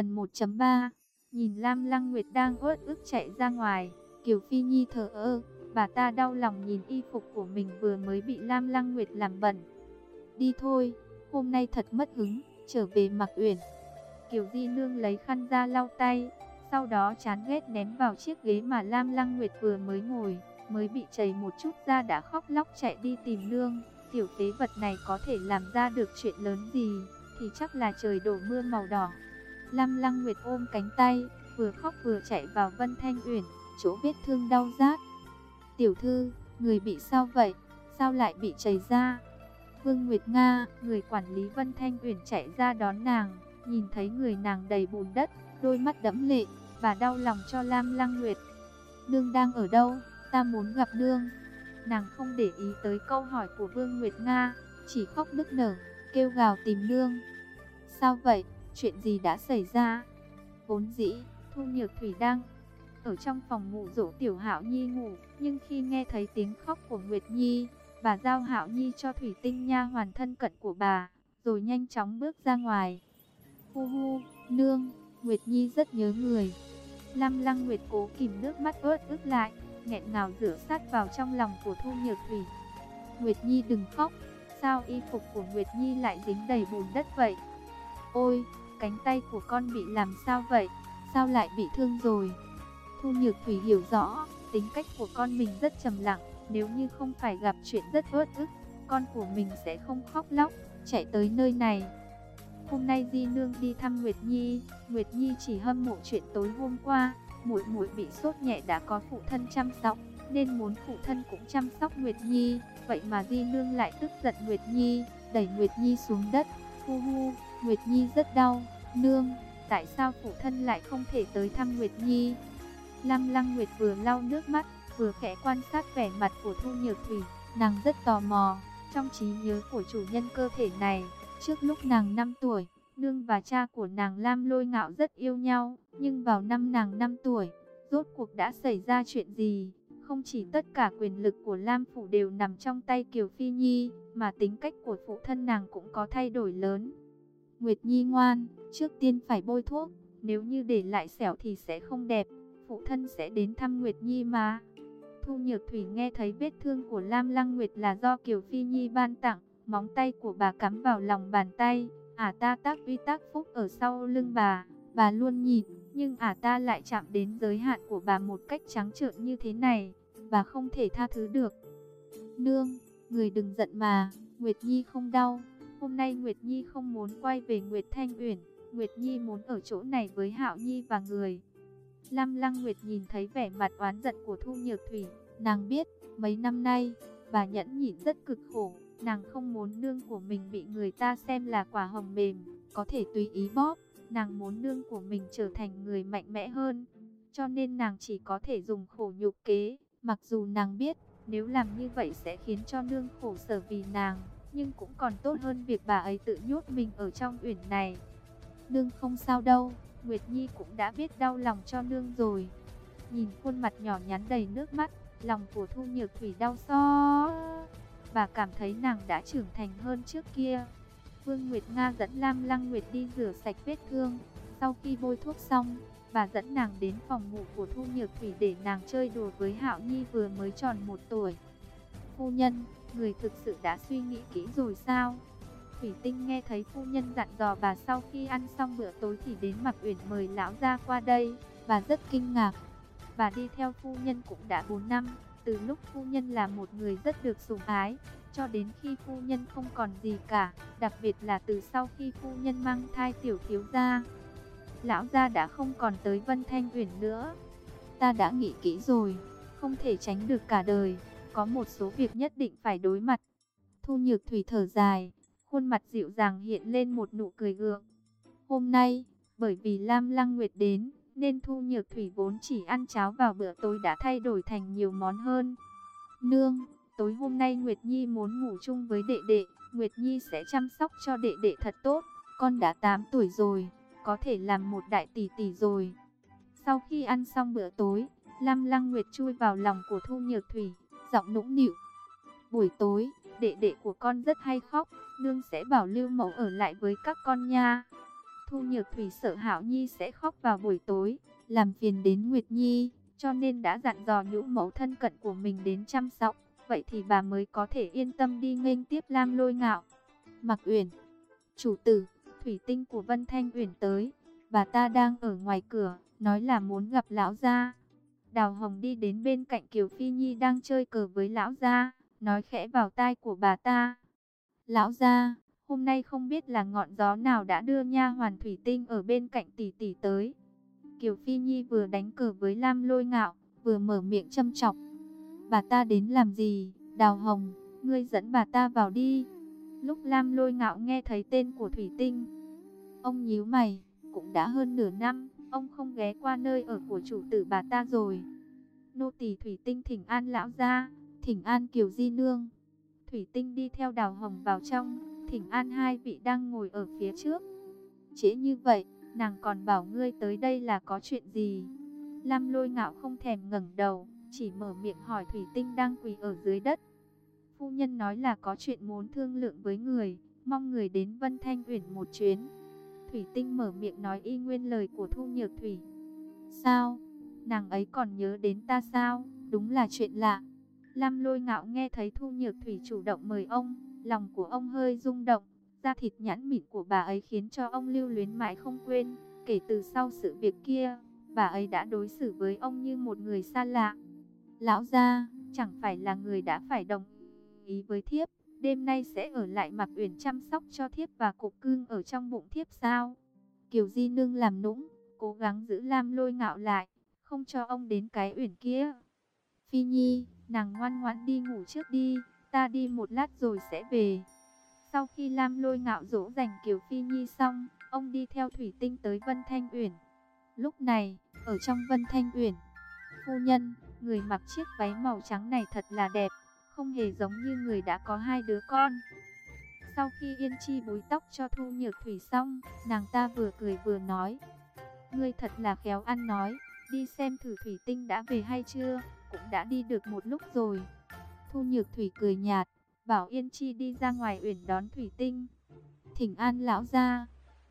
Phần 1.3 Nhìn Lam Lăng Nguyệt đang uất ức chạy ra ngoài, Kiều Phi Nhi thở ơ, bà ta đau lòng nhìn y phục của mình vừa mới bị Lam Lăng Nguyệt làm bẩn. Đi thôi, hôm nay thật mất hứng, trở về mặc uyển. Kiều Di Nương lấy khăn ra lau tay, sau đó chán ghét ném vào chiếc ghế mà Lam Lăng Nguyệt vừa mới ngồi, mới bị chảy một chút ra đã khóc lóc chạy đi tìm nương. Tiểu tế vật này có thể làm ra được chuyện lớn gì, thì chắc là trời đổ mưa màu đỏ. Lam Lăng Nguyệt ôm cánh tay, vừa khóc vừa chạy vào Vân Thanh Uyển, chỗ vết thương đau rát. Tiểu thư, người bị sao vậy? Sao lại bị chảy ra? Vương Nguyệt Nga, người quản lý Vân Thanh Uyển chạy ra đón nàng, nhìn thấy người nàng đầy bùn đất, đôi mắt đẫm lệ, và đau lòng cho Lam Lăng Nguyệt. Nương đang ở đâu? Ta muốn gặp nương. Nàng không để ý tới câu hỏi của Vương Nguyệt Nga, chỉ khóc nức nở, kêu gào tìm nương. Sao vậy? Chuyện gì đã xảy ra? Vốn dĩ, Thu Nhược Thủy đang ở trong phòng ngủ dỗ Tiểu Hạo Nhi ngủ, nhưng khi nghe thấy tiếng khóc của Nguyệt Nhi, bà giao Hạo Nhi cho Thủy Tinh nha hoàn thân cận của bà, rồi nhanh chóng bước ra ngoài. Hu hu, nương, Nguyệt Nhi rất nhớ người. lâm Lăng Nguyệt cố kìm nước mắt ướt ướt lại, nghẹn ngào rửa sát vào trong lòng của Thu Nhược Thủy. Nguyệt Nhi đừng khóc, sao y phục của Nguyệt Nhi lại dính đầy bùn đất vậy? Ôi, cánh tay của con bị làm sao vậy? Sao lại bị thương rồi? Thu Nhược Thủy hiểu rõ, tính cách của con mình rất trầm lặng, nếu như không phải gặp chuyện rất ớt ức, con của mình sẽ không khóc lóc, chạy tới nơi này. Hôm nay Di Nương đi thăm Nguyệt Nhi, Nguyệt Nhi chỉ hâm mộ chuyện tối hôm qua, muội muội bị sốt nhẹ đã có phụ thân chăm sóc, nên muốn phụ thân cũng chăm sóc Nguyệt Nhi, vậy mà Di Nương lại tức giận Nguyệt Nhi, đẩy Nguyệt Nhi xuống đất. Hu hu, Nguyệt Nhi rất đau, nương, tại sao phụ thân lại không thể tới thăm Nguyệt Nhi? Lam Lăng Nguyệt vừa lau nước mắt, vừa khẽ quan sát vẻ mặt của Thu Nhược Thủy, nàng rất tò mò, trong trí nhớ của chủ nhân cơ thể này, trước lúc nàng 5 tuổi, nương và cha của nàng Lam Lôi Ngạo rất yêu nhau, nhưng vào năm nàng 5 tuổi, rốt cuộc đã xảy ra chuyện gì? Không chỉ tất cả quyền lực của Lam Phủ đều nằm trong tay Kiều Phi Nhi, mà tính cách của phụ thân nàng cũng có thay đổi lớn. Nguyệt Nhi ngoan, trước tiên phải bôi thuốc, nếu như để lại sẹo thì sẽ không đẹp, phụ thân sẽ đến thăm Nguyệt Nhi mà. Thu Nhược Thủy nghe thấy vết thương của Lam Lăng Nguyệt là do Kiều Phi Nhi ban tặng, móng tay của bà cắm vào lòng bàn tay, ả ta tác uy tác phúc ở sau lưng bà, bà luôn nhìn, nhưng ả ta lại chạm đến giới hạn của bà một cách trắng trợn như thế này, bà không thể tha thứ được. Nương, người đừng giận mà, Nguyệt Nhi không đau, hôm nay Nguyệt Nhi không muốn quay về Nguyệt Thanh Uyển, Nguyệt Nhi muốn ở chỗ này với Hạo Nhi và người. Lam Lăng Nguyệt nhìn thấy vẻ mặt oán giận của Thu Nhược Thủy, nàng biết, mấy năm nay, bà nhẫn nhịn rất cực khổ, nàng không muốn nương của mình bị người ta xem là quả hồng mềm, có thể tùy ý bóp, nàng muốn nương của mình trở thành người mạnh mẽ hơn, cho nên nàng chỉ có thể dùng khổ nhục kế, mặc dù nàng biết, nếu làm như vậy sẽ khiến cho nương khổ sở vì nàng, nhưng cũng còn tốt hơn việc bà ấy tự nhốt mình ở trong uyển này. Nương không sao đâu, Nguyệt Nhi cũng đã biết đau lòng cho nương rồi. Nhìn khuôn mặt nhỏ nhắn đầy nước mắt, lòng của Thu Nhược Thủy đau xót. Bà cảm thấy nàng đã trưởng thành hơn trước kia. Vương Nguyệt Nga dẫn Lam Lăng Nguyệt đi rửa sạch vết thương. Sau khi bôi thuốc xong, bà dẫn nàng đến phòng ngủ của Thu Nhược Thủy để nàng chơi đùa với Hạo Nhi vừa mới tròn một tuổi. Phu nhân, người thực sự đã suy nghĩ kỹ rồi sao? Thủy Tinh nghe thấy phu nhân dặn dò bà sau khi ăn xong bữa tối thì đến Mạc Uyển mời lão ra qua đây, bà rất kinh ngạc. Bà đi theo phu nhân cũng đã 4 năm, từ lúc phu nhân là một người rất được sủng ái, cho đến khi phu nhân không còn gì cả, đặc biệt là từ sau khi phu nhân mang thai tiểu thiếu gia. Lão gia đã không còn tới Vân Thanh Uyển nữa. Ta đã nghĩ kỹ rồi, không thể tránh được cả đời, có một số việc nhất định phải đối mặt. Thu Nhược Thủy thở dài, khuôn mặt dịu dàng hiện lên một nụ cười gượng. Hôm nay, bởi vì Lam Lăng Nguyệt đến, nên Thu Nhược Thủy vốn chỉ ăn cháo vào bữa tối đã thay đổi thành nhiều món hơn. Nương, tối hôm nay Nguyệt Nhi muốn ngủ chung với đệ đệ, Nguyệt Nhi sẽ chăm sóc cho đệ đệ thật tốt, con đã 8 tuổi rồi, có thể làm một đại tỷ tỷ rồi. Sau khi ăn xong bữa tối, Lam Lăng Nguyệt chui vào lòng của Thu Nhược Thủy, giọng nũng nịu. Buổi tối, đệ đệ của con rất hay khóc, nương sẽ bảo Lưu Mẫu ở lại với các con nha. Thu Nhược Thủy sợ Hạo Nhi sẽ khóc vào buổi tối, làm phiền đến Nguyệt Nhi, cho nên đã dặn dò nhũ mẫu thân cận của mình đến chăm sóc, vậy thì bà mới có thể yên tâm đi nghênh tiếp Lam Lôi Ngạo. Mặc Uyển, chủ tử, thủy tinh của Vân Thanh Uyển tới, bà ta đang ở ngoài cửa, nói là muốn gặp lão gia. Đào Hồng đi đến bên cạnh Kiều Phi Nhi đang chơi cờ với lão gia, nói khẽ vào tai của bà ta. Lão gia, hôm nay không biết là ngọn gió nào đã đưa nha hoàn thủy tinh ở bên cạnh tỷ tỷ tới. Kiều Phi Nhi vừa đánh cờ với Lam Lôi Ngạo, vừa mở miệng châm chọc. Bà ta đến làm gì? Đào Hồng, ngươi dẫn bà ta vào đi. Lúc Lam Lôi Ngạo nghe thấy tên của Thủy Tinh, ông nhíu mày, cũng đã hơn nửa năm, ông không ghé qua nơi ở của chủ tử bà ta rồi. Nô tỳ Thủy Tinh thỉnh an lão gia, thỉnh an Kiều Di Nương. Thủy Tinh đi theo Đào Hồng vào trong, thỉnh an hai vị đang ngồi ở phía trước. Trễ như vậy, nàng còn bảo ngươi tới đây là có chuyện gì? Lam lôi ngạo không thèm ngẩng đầu, chỉ mở miệng hỏi Thủy Tinh đang quỳ ở dưới đất. Phu nhân nói là có chuyện muốn thương lượng với người, mong người đến Vân Thanh Uyển một chuyến. Thủy Tinh mở miệng nói y nguyên lời của Thu Nhược Thủy. Sao? Nàng ấy còn nhớ đến ta sao? Đúng là chuyện lạ. Lam lôi ngạo nghe thấy Thu Nhược Thủy chủ động mời ông, lòng của ông hơi rung động. Da thịt nhãn mịn của bà ấy khiến cho ông lưu luyến mãi không quên. Kể từ sau sự việc kia, bà ấy đã đối xử với ông như một người xa lạ. Lão gia, chẳng phải là người đã phải đồng ý với thiếp, đêm nay sẽ ở lại mặc uyển chăm sóc cho thiếp và cục cưng ở trong bụng thiếp sao? Kiều Di Nương làm nũng, cố gắng giữ Lam lôi ngạo lại, không cho ông đến cái uyển kia. Phi Nhi, nàng ngoan ngoãn đi ngủ trước đi, ta đi một lát rồi sẽ về. Sau khi Lam lôi ngạo dỗ dành Kiều Phi Nhi xong, ông đi theo Thủy Tinh tới Vân Thanh Uyển. Lúc này, ở trong Vân Thanh Uyển, phu nhân, người mặc chiếc váy màu trắng này thật là đẹp, không hề giống như người đã có hai đứa con. Sau khi Yên Chi búi tóc cho Thu Nhược Thủy xong, nàng ta vừa cười vừa nói. Ngươi thật là khéo ăn nói, đi xem thử Thủy Tinh đã về hay chưa, cũng đã đi được một lúc rồi. Thu Nhược Thủy cười nhạt, bảo Yên Chi đi ra ngoài uyển đón Thủy Tinh. Thỉnh an lão ra.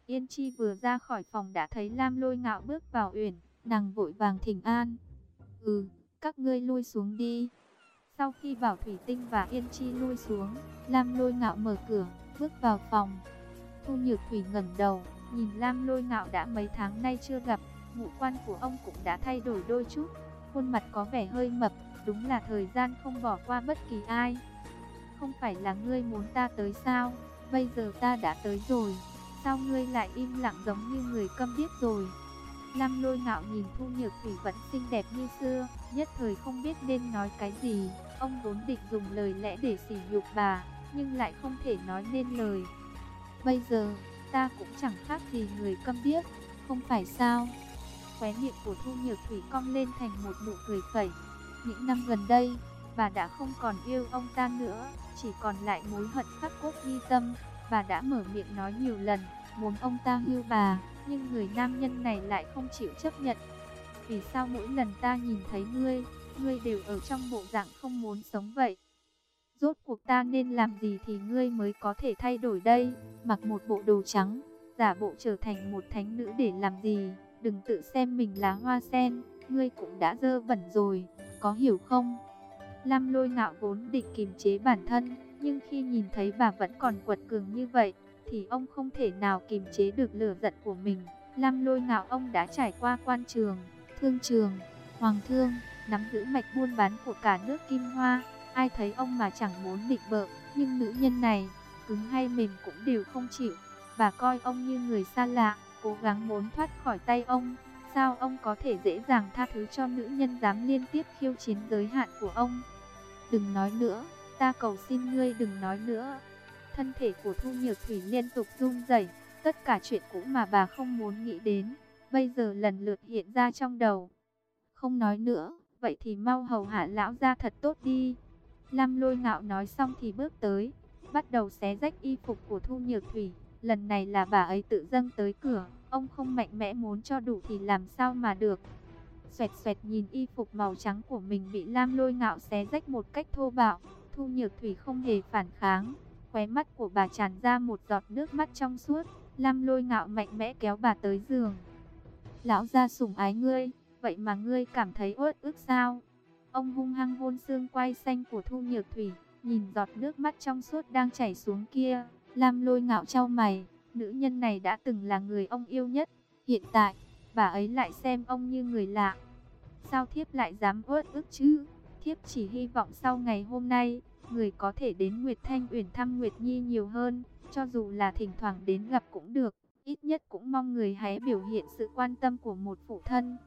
Yên Chi vừa ra khỏi phòng đã thấy Lam lôi ngạo bước vào uyển, nàng vội vàng thỉnh an. Ừ, các ngươi lui xuống đi. Sau khi bảo Thủy Tinh và Yên Chi lui xuống, Lam lôi ngạo mở cửa, bước vào phòng. Thu Nhược Thủy ngẩng đầu, nhìn Lam lôi ngạo đã mấy tháng nay chưa gặp, ngũ quan của ông cũng đã thay đổi đôi chút, khuôn mặt có vẻ hơi mập, đúng là thời gian không bỏ qua bất kỳ ai. Không phải là ngươi muốn ta tới sao, bây giờ ta đã tới rồi, sao ngươi lại im lặng giống như người câm điếc rồi. Lam lôi ngạo nhìn Thu Nhược Thủy vẫn xinh đẹp như xưa, nhất thời không biết nên nói cái gì. Ông vốn định dùng lời lẽ để sỉ nhục bà, nhưng lại không thể nói nên lời. Bây giờ, ta cũng chẳng khác gì người câm điếc, không phải sao? Khóe miệng của Thu Nhược Thủy cong lên thành một nụ cười phẩy. Những năm gần đây, bà đã không còn yêu ông ta nữa, chỉ còn lại mối hận khắc cốt ghi tâm. Bà đã mở miệng nói nhiều lần, muốn ông ta hưu bà, nhưng người nam nhân này lại không chịu chấp nhận. Vì sao mỗi lần ta nhìn thấy ngươi, ngươi đều ở trong bộ dạng không muốn sống vậy? Rốt cuộc ta nên làm gì thì ngươi mới có thể thay đổi đây? Mặc một bộ đồ trắng, giả bộ trở thành một thánh nữ để làm gì? Đừng tự xem mình là hoa sen, ngươi cũng đã dơ bẩn rồi, có hiểu không? Lam lôi ngạo vốn định kiềm chế bản thân, nhưng khi nhìn thấy bà vẫn còn quật cường như vậy, thì ông không thể nào kiềm chế được lửa giận của mình. Lam lôi ngạo ông đã trải qua quan trường, thương trường, hoàng thương, nắm giữ mạch buôn bán của cả nước Kim Hoa. Ai thấy ông mà chẳng muốn định bợ, nhưng nữ nhân này, cứng hay mềm cũng đều không chịu. Bà coi ông như người xa lạ, cố gắng muốn thoát khỏi tay ông. Sao ông có thể dễ dàng tha thứ cho nữ nhân dám liên tiếp khiêu chiến giới hạn của ông? Đừng nói nữa, ta cầu xin ngươi đừng nói nữa. Thân thể của Thu Nhược Thủy liên tục run rẩy, tất cả chuyện cũ mà bà không muốn nghĩ đến, bây giờ lần lượt hiện ra trong đầu. Không nói nữa, vậy thì mau hầu hạ lão ra thật tốt đi. Lam lôi ngạo nói xong thì bước tới, bắt đầu xé rách y phục của Thu Nhược Thủy. Lần này là bà ấy tự dâng tới cửa, ông không mạnh mẽ muốn cho đủ thì làm sao mà được. Xoẹt xoẹt nhìn y phục màu trắng của mình bị Lam lôi ngạo xé rách một cách thô bạo. Thu Nhược Thủy không hề phản kháng, khóe mắt của bà tràn ra một giọt nước mắt trong suốt. Lam lôi ngạo mạnh mẽ kéo bà tới giường. Lão gia sủng ái ngươi, vậy mà ngươi cảm thấy uất ức sao? Ông hung hăng hôn xương quai xanh của Thu Nhược Thủy, nhìn giọt nước mắt trong suốt đang chảy xuống kia. Lam lôi ngạo trao mày, nữ nhân này đã từng là người ông yêu nhất. Hiện tại, bà ấy lại xem ông như người lạ. Sao thiếp lại dám uất ức chứ? Thiếp chỉ hy vọng sau ngày hôm nay, người có thể đến Nguyệt Thanh Uyển thăm Nguyệt Nhi nhiều hơn, cho dù là thỉnh thoảng đến gặp cũng được, ít nhất cũng mong người hãy biểu hiện sự quan tâm của một phụ thân.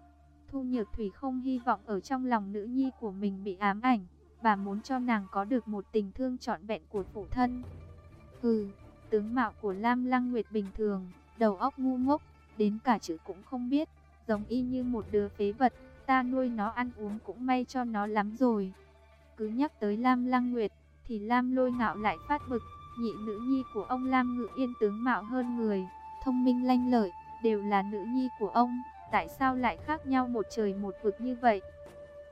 Thu Nhược Thủy không hy vọng ở trong lòng nữ nhi của mình bị ám ảnh, bà muốn cho nàng có được một tình thương trọn vẹn của phụ thân. Hừ, tướng mạo của Lam Lăng Nguyệt bình thường, đầu óc ngu ngốc, đến cả chữ cũng không biết, giống y như một đứa phế vật, ta nuôi nó ăn uống cũng may cho nó lắm rồi. Cứ nhắc tới Lam Lăng Nguyệt, thì Lam lôi ngạo lại phát bực, nhị nữ nhi của ông Lam Ngự Yên tướng mạo hơn người, thông minh lanh lợi, đều là nữ nhi của ông, tại sao lại khác nhau một trời một vực như vậy?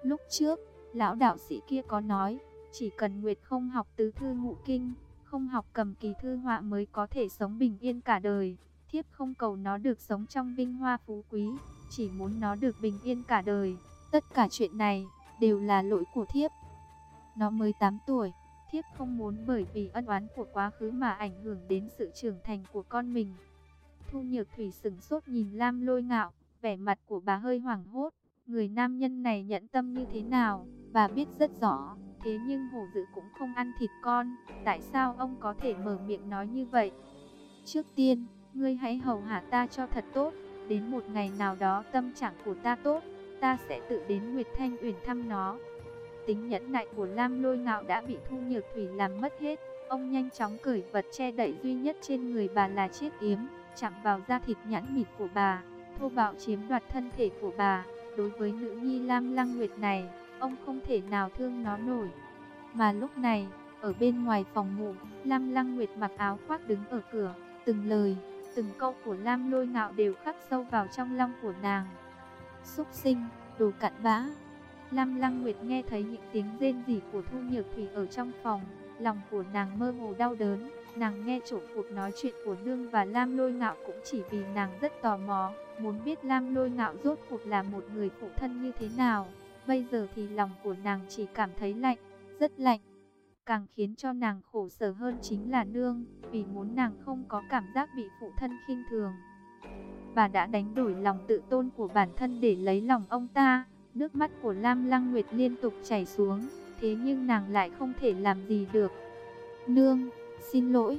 Lúc trước, lão đạo sĩ kia có nói, chỉ cần Nguyệt không học tứ thư ngũ kinh, không học cầm kỳ thư họa mới có thể sống bình yên cả đời. Thiếp không cầu nó được sống trong vinh hoa phú quý, chỉ muốn nó được bình yên cả đời. Tất cả chuyện này đều là lỗi của thiếp. Nó mới 8 tuổi, thiếp không muốn bởi vì ân oán của quá khứ mà ảnh hưởng đến sự trưởng thành của con mình. Thu Nhược Thủy sừng sốt nhìn Lam Lôi Ngạo, vẻ mặt của bà hơi hoảng hốt. Người nam nhân này nhẫn tâm như thế nào, bà biết rất rõ. Thế nhưng hổ dữ cũng không ăn thịt con, tại sao ông có thể mở miệng nói như vậy? Trước tiên, ngươi hãy hầu hạ ta cho thật tốt, đến một ngày nào đó tâm trạng của ta tốt, ta sẽ tự đến Nguyệt Thanh Uyển thăm nó. Tính nhẫn nại của Lam Lôi Ngạo đã bị Thu Nhược Thủy làm mất hết, ông nhanh chóng cởi vật che đậy duy nhất trên người bà là chiếc yếm, chạm vào da thịt nhẵn mịt của bà, thô bạo chiếm đoạt thân thể của bà. Đối với nữ nhi Lam Lăng Nguyệt này, ông không thể nào thương nó nổi. Mà lúc này, ở bên ngoài phòng ngủ, Lam Lăng Nguyệt mặc áo khoác đứng ở cửa, từng lời, từng câu của Lam Lôi Ngạo đều khắc sâu vào trong lòng của nàng. Xúc sinh, đồ cặn bã. Lam Lăng Nguyệt nghe thấy những tiếng rên rỉ của Thu Nhược Thủy ở trong phòng, lòng của nàng mơ hồ đau đớn. Nàng nghe chỗ cuộc nói chuyện của Nương và Lam Lôi Ngạo cũng chỉ vì nàng rất tò mò, muốn biết Lam Lôi Ngạo rốt cuộc là một người phụ thân như thế nào. Bây giờ thì lòng của nàng chỉ cảm thấy lạnh, rất lạnh. Càng khiến cho nàng khổ sở hơn chính là Nương, vì muốn nàng không có cảm giác bị phụ thân khinh thường. Bà đã đánh đổi lòng tự tôn của bản thân để lấy lòng ông ta. Nước mắt của Lam Lăng Nguyệt liên tục chảy xuống, thế nhưng nàng lại không thể làm gì được. Nương, xin lỗi.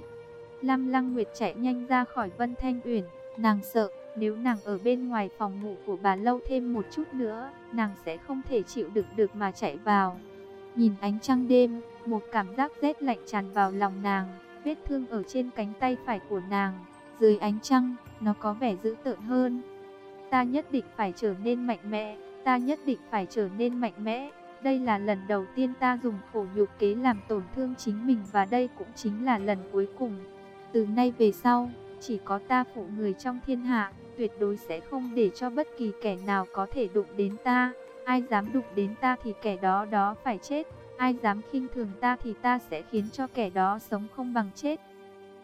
Lam Lăng Nguyệt chạy nhanh ra khỏi Vân Thanh Uyển, nàng sợ nếu nàng ở bên ngoài phòng ngủ của bà lâu thêm một chút nữa, nàng sẽ không thể chịu đựng được mà chạy vào. Nhìn ánh trăng đêm, một cảm giác rét lạnh tràn vào lòng nàng, vết thương ở trên cánh tay phải của nàng, dưới ánh trăng, nó có vẻ dữ tợn hơn. Ta nhất định phải trở nên mạnh mẽ, ta nhất định phải trở nên mạnh mẽ. Đây là lần đầu tiên ta dùng khổ nhục kế làm tổn thương chính mình và đây cũng chính là lần cuối cùng. Từ nay về sau, chỉ có ta phụ người trong thiên hạ, tuyệt đối sẽ không để cho bất kỳ kẻ nào có thể đụng đến ta. Ai dám đụng đến ta thì kẻ đó đó phải chết, ai dám khinh thường ta thì ta sẽ khiến cho kẻ đó sống không bằng chết.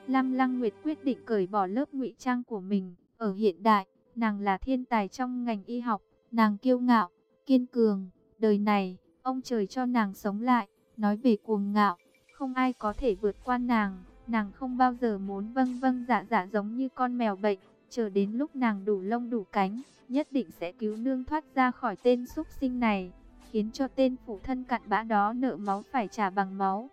Lam Lăng Nguyệt quyết định cởi bỏ lớp ngụy trang của mình. Ở hiện đại, nàng là thiên tài trong ngành y học, nàng kiêu ngạo, kiên cường. Đời này, ông trời cho nàng sống lại, nói về cuồng ngạo, không ai có thể vượt qua nàng. Nàng không bao giờ muốn vâng vâng dạ dạ giống như con mèo bệnh, chờ đến lúc nàng đủ lông đủ cánh, nhất định sẽ cứu nương thoát ra khỏi tên súc sinh này, khiến cho tên phụ thân cặn bã đó nợ máu phải trả bằng máu.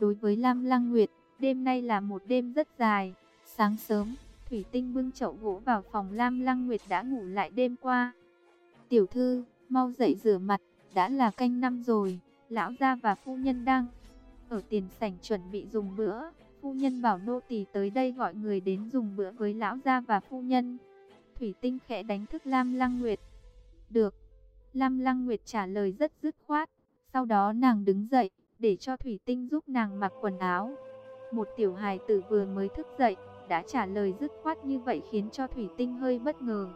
Đối với Lam Lăng Nguyệt, đêm nay là một đêm rất dài. Sáng sớm, Thủy Tinh bưng chậu gỗ vào phòng Lam Lăng Nguyệt đã ngủ lại đêm qua. Tiểu thư, mau dậy rửa mặt, đã là canh năm rồi, lão gia và phu nhân đang ở tiền sảnh chuẩn bị dùng bữa. Phu nhân bảo nô tỳ tới đây gọi người đến dùng bữa với lão gia và phu nhân. Thủy Tinh khẽ đánh thức Lam Lăng Nguyệt. Được. Lam Lăng Nguyệt trả lời rất dứt khoát. Sau đó nàng đứng dậy, để cho Thủy Tinh giúp nàng mặc quần áo. Một tiểu hài tử vừa mới thức dậy, đã trả lời dứt khoát như vậy khiến cho Thủy Tinh hơi bất ngờ.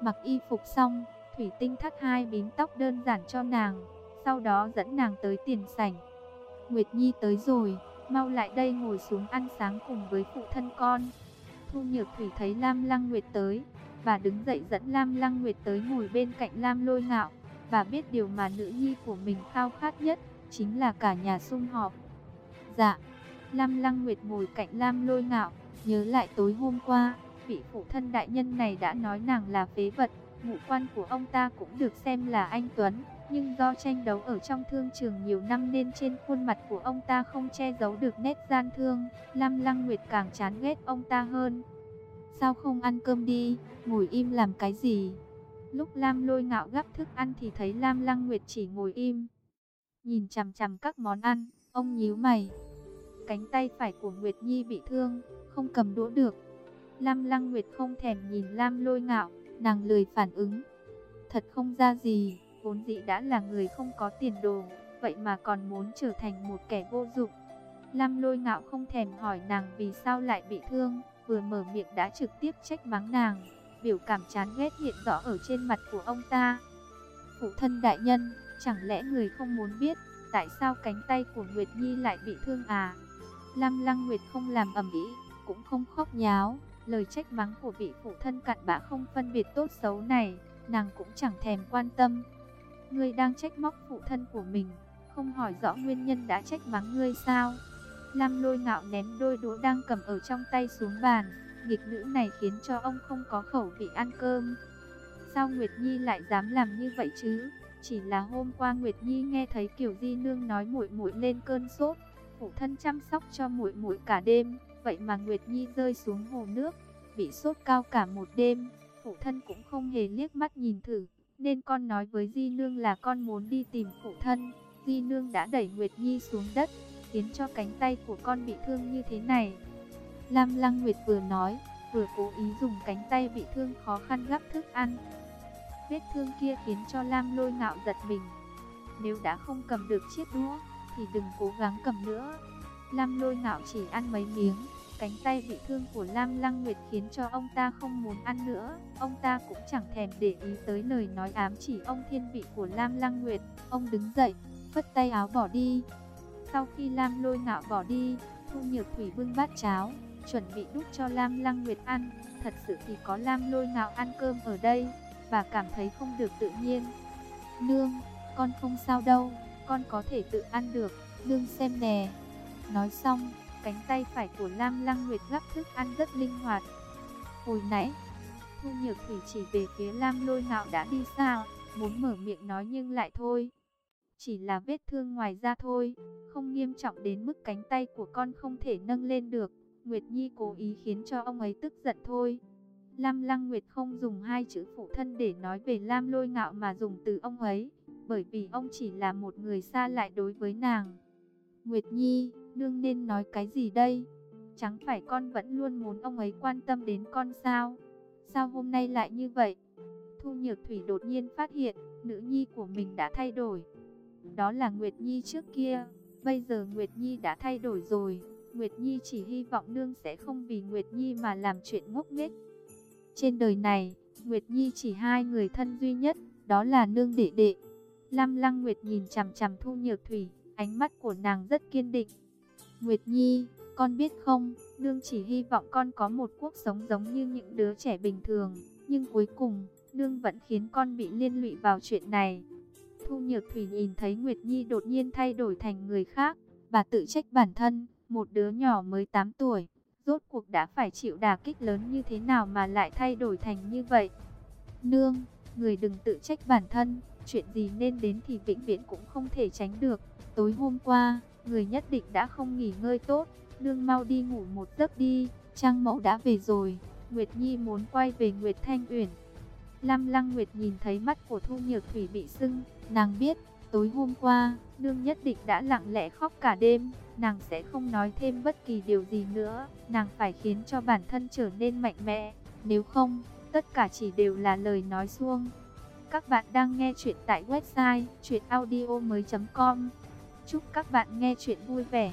Mặc y phục xong, Thủy Tinh thắt hai bím tóc đơn giản cho nàng, sau đó dẫn nàng tới tiền sảnh. Nguyệt Nhi tới rồi, mau lại đây ngồi xuống ăn sáng cùng với phụ thân con. Thu Nhược Thủy thấy Lam Lăng Nguyệt tới, bà đứng dậy dẫn Lam Lăng Nguyệt tới ngồi bên cạnh Lam Lôi Ngạo. Bà biết điều mà nữ nhi của mình khao khát nhất, chính là cả nhà sum họp. Dạ, Lam Lăng Nguyệt ngồi cạnh Lam Lôi Ngạo, nhớ lại tối hôm qua, vị phụ thân đại nhân này đã nói nàng là phế vật, ngũ quan của ông ta cũng được xem là anh Tuấn, nhưng do tranh đấu ở trong thương trường nhiều năm nên trên khuôn mặt của ông ta không che giấu được nét gian thương, Lam Lăng Nguyệt càng chán ghét ông ta hơn. Sao không ăn cơm đi, ngồi im làm cái gì? Lúc Lam lôi ngạo gắp thức ăn thì thấy Lam Lăng Nguyệt chỉ ngồi im. Nhìn chằm chằm các món ăn, ông nhíu mày. Cánh tay phải của Nguyệt Nhi bị thương, không cầm đũa được. Lam Lăng Nguyệt không thèm nhìn Lam lôi ngạo, nàng lười phản ứng. Thật không ra gì, vốn dĩ đã là người không có tiền đồ, vậy mà còn muốn trở thành một kẻ vô dụng. Lam lôi ngạo không thèm hỏi nàng vì sao lại bị thương, vừa mở miệng đã trực tiếp trách mắng nàng. Biểu cảm chán ghét hiện rõ ở trên mặt của ông ta. Phụ thân đại nhân, chẳng lẽ người không muốn biết tại sao cánh tay của Nguyệt Nhi lại bị thương à? Lam Lăng Nguyệt không làm ầm ĩ, cũng không khóc nháo, lời trách mắng của vị phụ thân cặn bã không phân biệt tốt xấu này, nàng cũng chẳng thèm quan tâm. Ngươi đang trách móc phụ thân của mình, không hỏi rõ nguyên nhân đã trách mắng ngươi sao? Lam lôi ngạo ném đôi đũa đang cầm ở trong tay xuống bàn. Nghịch nữ này khiến cho ông không có khẩu vị ăn cơm. Sao Nguyệt Nhi lại dám làm như vậy chứ? Chỉ là hôm qua Nguyệt Nhi nghe thấy Kiều Di Nương nói muội muội lên cơn sốt, phụ thân chăm sóc cho muội muội cả đêm, vậy mà Nguyệt Nhi rơi xuống hồ nước, bị sốt cao cả một đêm, phụ thân cũng không hề liếc mắt nhìn thử, nên con nói với Di Nương là con muốn đi tìm phụ thân. Di Nương đã đẩy Nguyệt Nhi xuống đất, khiến cho cánh tay của con bị thương như thế này. Lam Lăng Nguyệt vừa nói, vừa cố ý dùng cánh tay bị thương khó khăn gắp thức ăn. Vết thương kia khiến cho Lam lôi ngạo giật mình. Nếu đã không cầm được chiếc đũa, thì đừng cố gắng cầm nữa. Lam lôi ngạo chỉ ăn mấy miếng, cánh tay bị thương của Lam Lăng Nguyệt khiến cho ông ta không muốn ăn nữa. Ông ta cũng chẳng thèm để ý tới lời nói ám chỉ ông thiên vị của Lam Lăng Nguyệt. Ông đứng dậy, phất tay áo bỏ đi. Sau khi Lam lôi ngạo bỏ đi, Thu Nhược Thủy bưng bát cháo, chuẩn bị đút cho Lam Lăng Nguyệt ăn. Thật sự thì có Lam lôi ngạo ăn cơm ở đây, bà cảm thấy không được tự nhiên. Nương, con không sao đâu, con có thể tự ăn được, nương xem nè. Nói xong, cánh tay phải của Lam Lăng Nguyệt gắp thức ăn rất linh hoạt. Hồi nãy, Thu Nhược Thủy chỉ về phía Lam lôi ngạo đã đi xa, muốn mở miệng nói nhưng lại thôi. Chỉ là vết thương ngoài da thôi, không nghiêm trọng đến mức cánh tay của con không thể nâng lên được. Nguyệt Nhi cố ý khiến cho ông ấy tức giận thôi. Lam Lăng Nguyệt không dùng hai chữ phụ thân để nói về Lam Lôi Ngạo mà dùng từ ông ấy, bởi vì ông chỉ là một người xa lại đối với nàng. Nguyệt Nhi, nương nên nói cái gì đây? Chẳng phải con vẫn luôn muốn ông ấy quan tâm đến con sao? Sao hôm nay lại như vậy? Thu Nhược Thủy đột nhiên phát hiện, nữ nhi của mình đã thay đổi. Đó là Nguyệt Nhi trước kia, bây giờ Nguyệt Nhi đã thay đổi rồi. Nguyệt Nhi chỉ hy vọng nương sẽ không vì Nguyệt Nhi mà làm chuyện ngốc nghếch. Trên đời này, Nguyệt Nhi chỉ hai người thân duy nhất, đó là nương đệ đệ. Lam Lăng Nguyệt nhìn chằm chằm Thu Nhược Thủy, ánh mắt của nàng rất kiên định. Nguyệt Nhi, con biết không, nương chỉ hy vọng con có một cuộc sống giống như những đứa trẻ bình thường, nhưng cuối cùng, nương vẫn khiến con bị liên lụy vào chuyện này. Thu Nhược Thủy nhìn thấy Nguyệt Nhi đột nhiên thay đổi thành người khác, bà tự trách bản thân, một đứa nhỏ mới 8 tuổi, rốt cuộc đã phải chịu đả kích lớn như thế nào mà lại thay đổi thành như vậy. Nương, người đừng tự trách bản thân, chuyện gì nên đến thì vĩnh viễn cũng không thể tránh được. Tối hôm qua, người nhất định đã không nghỉ ngơi tốt, nương mau đi ngủ một giấc đi, Trang Mẫu đã về rồi, Nguyệt Nhi muốn quay về Nguyệt Thanh Uyển. Lam Lăng Nguyệt nhìn thấy mắt của Thu Nhược Thủy bị sưng, nàng biết, tối hôm qua, nương nhất định đã lặng lẽ khóc cả đêm, nàng sẽ không nói thêm bất kỳ điều gì nữa, nàng phải khiến cho bản thân trở nên mạnh mẽ, nếu không, tất cả chỉ đều là lời nói suông. Các bạn đang nghe chuyện tại website chuyenaudio.com Chúc các bạn nghe chuyện vui vẻ.